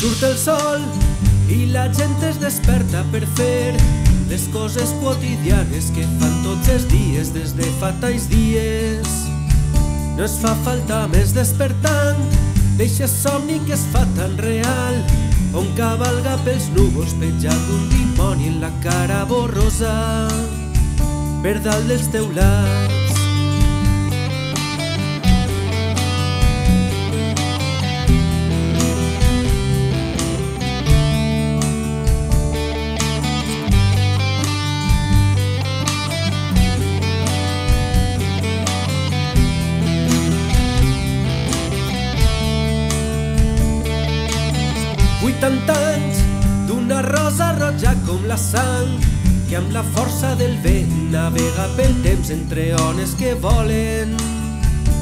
Surt el sol i la gent es desperta per fer les coses quotidianes que fan tots els dies des de fa talls dies. No es fa falta més despertant d'eixe somni que es fa tan real on cavalga pels núvols penjat un dimoni en la cara borrosa per dalt dels teulats. Rosa roja com la sang que amb la força del vent navega pel temps entre ones que volen.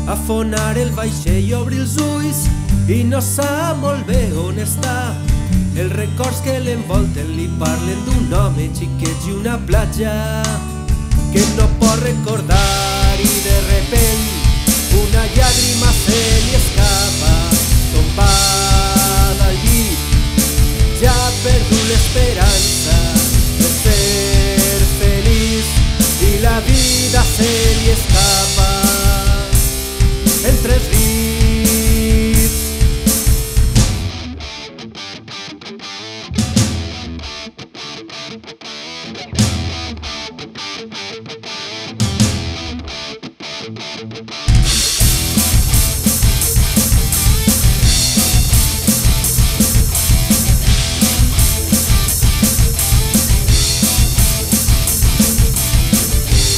Afonar el vaixell i obrir els ulls i no sap molt bé on està. Els records que l'envolten li parlen d'un home xiquet i una platja que no pot recordar i de repent. Una llàgrima se li escapa tompada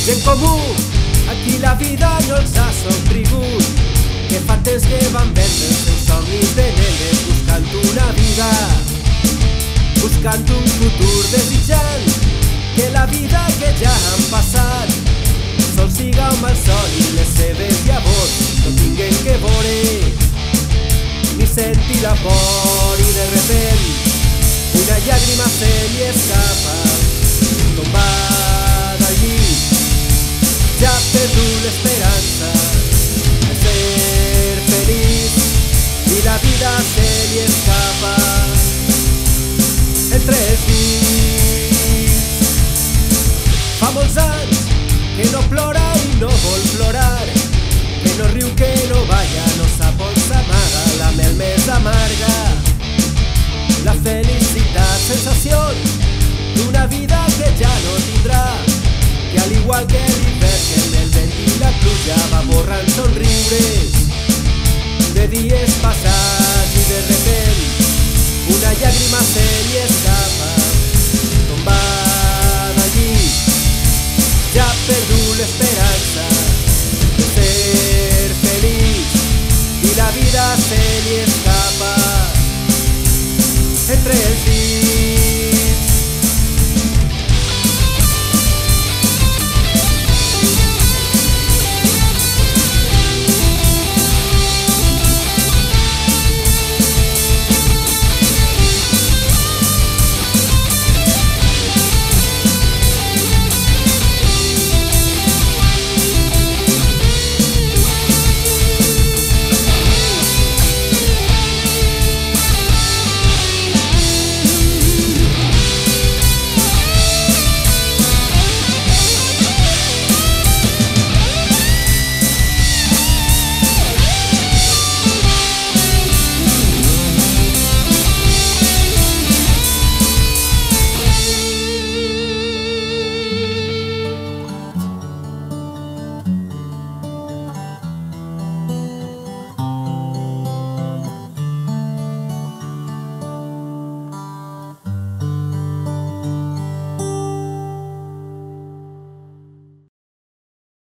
Gent comú, aquí la vida no els ha somrigut temps que van vendre els seus somnis de nenes buscant una vida buscant un futur desitjant que la vida que ja han passat sol siga un mal sol i les seves llavors no tinguen que veure ni sentir por i de repent una llàgrima se li escapa. Llit ja ha perdut l'esperança de ser feliç i la vida se li escapa entre dits. Fa molts anys que no plora i no vol plorar, que no riu, que no balla, no sap on la mel amarga. La felicitat, sensació d'una vida que ja no tindrà, que al igual que l'hivern que en el